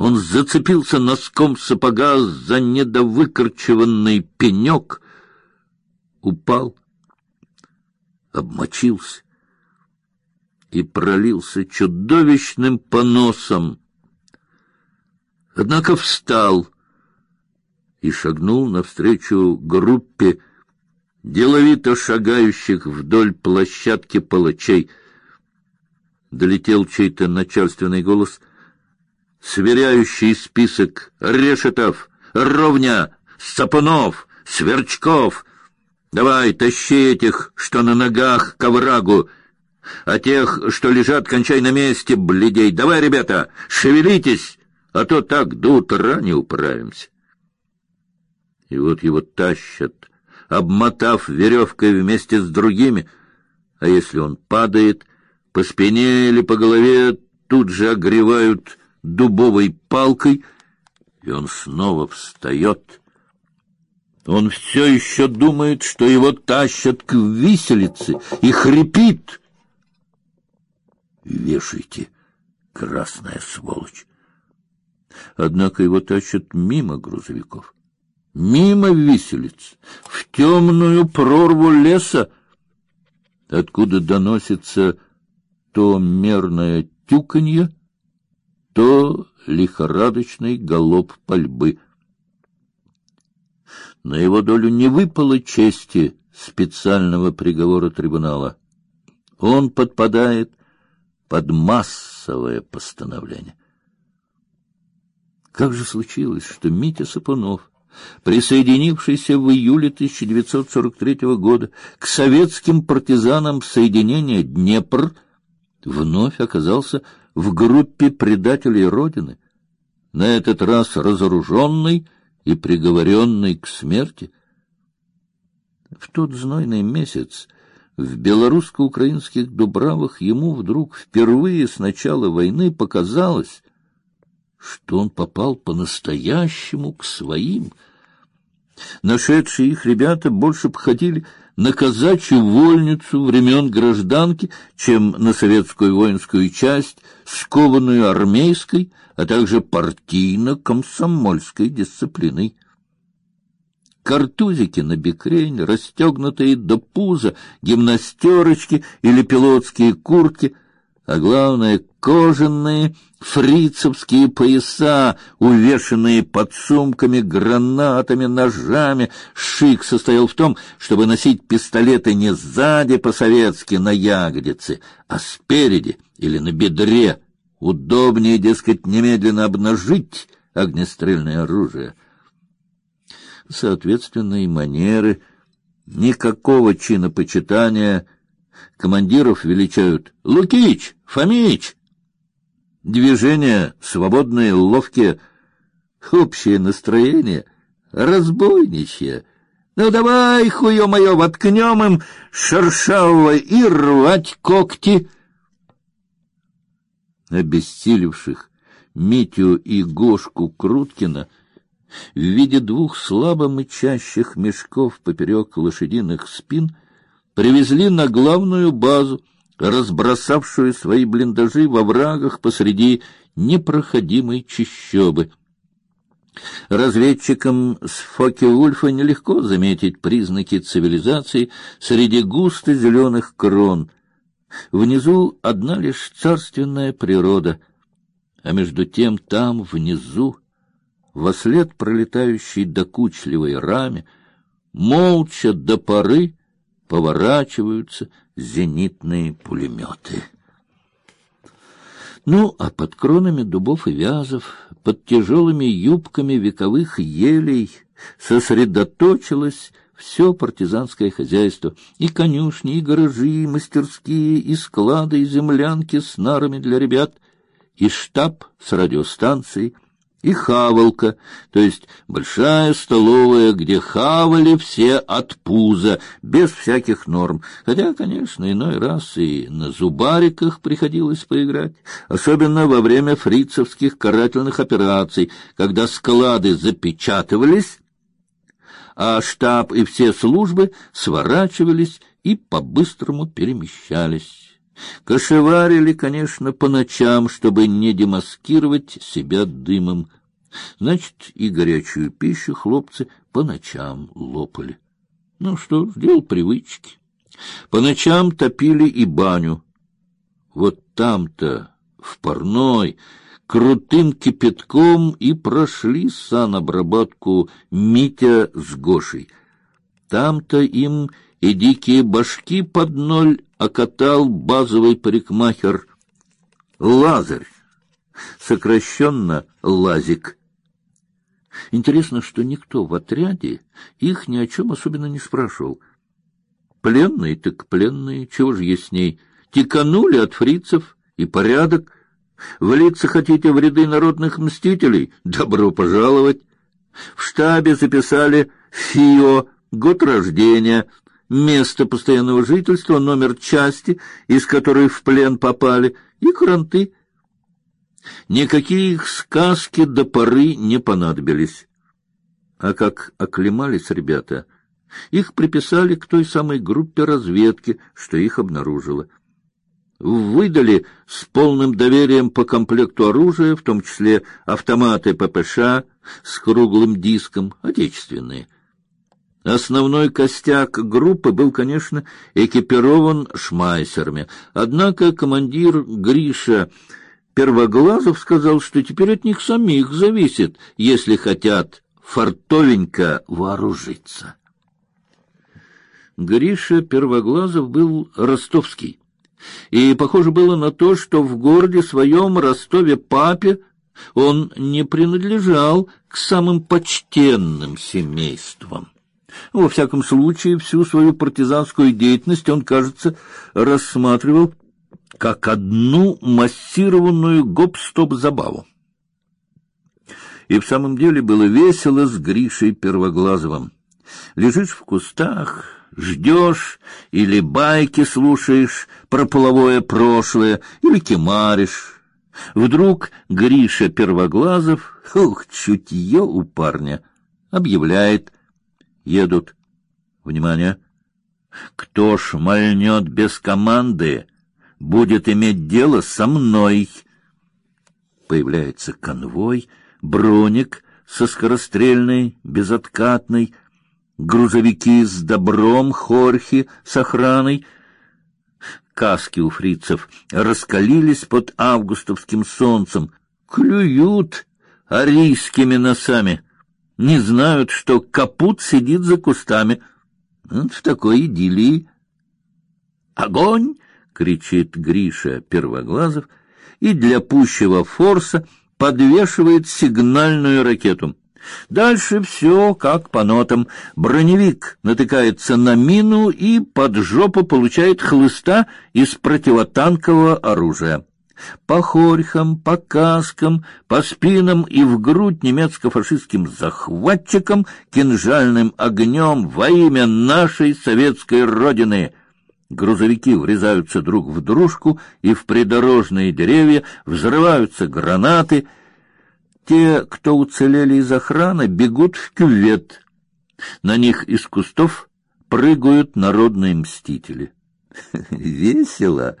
Он зацепился носком сапога за недовыкорчеванный пенек, упал, обмочился и пролился чудовищным поносом. Однако встал и шагнул навстречу группе деловито шагающих вдоль площадки палачей. Долетел чей-то начальственный голос, сверяющий список Решетов, Ровня, Сапунов, Сверчков. Давай, тащи этих, что на ногах, к оврагу, а тех, что лежат, кончай на месте, бледей. Давай, ребята, шевелитесь, а то так до утра не управимся. И вот его тащат, обмотав веревкой вместе с другими, а если он падает, по спине или по голове тут же огревают дубовой палкой, и он снова встает. Он все еще думает, что его тащат к виселице, и хрипит. Вешайте, красная сволочь. Однако его тащат мимо грузовиков, мимо виселиц, в темную прорву леса, откуда доносится то мерное тюканье, то лихорадочный галоп пальбы. На его долю не выпало чести специального приговора трибунала. Он подпадает под массовое постановление. Как же случилось, что Митя Сапунов, присоединившийся в июле 1943 года к советским партизанам соединения Днепр, вновь оказался в группе предателей Родины, на этот раз разоруженный и приговоренный к смерти. В тот знойный месяц в белорусско-украинских Дубравах ему вдруг впервые с начала войны показалось, что он попал по-настоящему к своим. Нашедшие их ребята больше походили на казачью вольницу времен гражданки, чем на советскую воинскую часть, скованную армейской, а также партийно-комсомольской дисциплиной. Картузики на бекрень, расстегнутые до пуза, гимнастерочки или пилотские куртки — а главное кожаные фрицевские пояса, увешанные подсумками, гранатами, ножами. Шик состоял в том, чтобы носить пистолеты не сзади по-советски на ягодице, а спереди или на бедре. Удобнее, дескать, немедленно обнажить огнестрельное оружие. Соответственно, и манеры, никакого чинопочитания — Командиров величают Лукич, Фомич. Движения свободные, ловкие, общее настроение разбойничье. Ну давай, хуё моё, воткнем им шершавого и рвать когти. Обессилевших Митю и Гошку Круткина в виде двух слабо мычащих мешков поперек лошадиных спин — привезли на главную базу, разбросавшую свои блиндажи во врагах посреди непроходимой чащобы. Разведчикам с Фоке-Ульфа нелегко заметить признаки цивилизации среди густо зеленых крон. Внизу одна лишь царственная природа, а между тем там внизу, во след пролетающей докучливой раме, молча до поры поворачиваются зенитные пулеметы. Ну, а под кронами дубов и вязов, под тяжелыми юбками вековых елей сосредоточилось все партизанское хозяйство, и конюшни, и гаражи, и мастерские, и склады, и землянки с нарами для ребят, и штаб с радиостанцией, и хавалка, то есть большая столовая, где хавали все от пуза, без всяких норм. Хотя, конечно, иной раз и на зубариках приходилось поиграть, особенно во время фрицевских карательных операций, когда склады запечатывались, а штаб и все службы сворачивались и по-быстрому перемещались. Кошеварили, конечно, по ночам, чтобы не демаскировать себя дымом. Значит, и горячую пищу хлопцы по ночам лопали. Ну что ж, дело привычки. По ночам топили и баню. Вот там-то, в парной, крутым кипятком и прошли санобработку Митя с Гошей. Там-то им и дикие башки под ноль окатал базовый парикмахер Лазарь, сокращенно Лазик. Интересно, что никто в отряде их ни о чем особенно не спрашивал. Пленные так пленные, чего же ней? Тиканули от фрицев и порядок. Влиться хотите в ряды народных мстителей? Добро пожаловать. В штабе записали ФИО, год рождения, место постоянного жительства, номер части, из которой в плен попали, и кранты. Никакие их сказки до поры не понадобились. А как оклемались ребята, их приписали к той самой группе разведки, что их обнаружила. Выдали с полным доверием по комплекту оружия, в том числе автоматы ППШ с круглым диском, отечественные. Основной костяк группы был, конечно, экипирован шмайсерами. Однако командир Гриша Первоглазов сказал, что теперь от них самих зависит, если хотят фартовенько вооружиться. Гриша Первоглазов был ростовский, и похоже было на то, что в городе своем Ростове-папе он не принадлежал к самым почтенным семействам. Во всяком случае, всю свою партизанскую деятельность он, кажется, рассматривал как одну массированную гоп-стоп-забаву. И в самом деле было весело с Гришей Первоглазовым. Лежишь в кустах, ждешь или байки слушаешь про половое прошлое, или кемаришь. Вдруг Гриша Первоглазов, ух, чутье у парня, объявляет, едут. Внимание! Кто ж мальнет без команды, будет иметь дело со мной. Появляется конвой, броник со скорострельной, безоткатной, грузовики с добром, хорхи с охраной. Каски у фрицев раскалились под августовским солнцем, клюют арийскими носами, не знают, что капут сидит за кустами. Вот в такой идиллии. Огонь! кричит Гриша Первоглазов и для пущего форса подвешивает сигнальную ракету. Дальше все как по нотам. Броневик натыкается на мину и под жопу получает хлыста из противотанкового оружия. По хорьхам, по каскам, по спинам и в грудь немецко-фашистским захватчикам кинжальным огнем во имя нашей советской родины — Грузовики врезаются друг в дружку, и в придорожные деревья взрываются гранаты. Те, кто уцелели из охраны, бегут в кювет. На них из кустов прыгают народные мстители. Весело.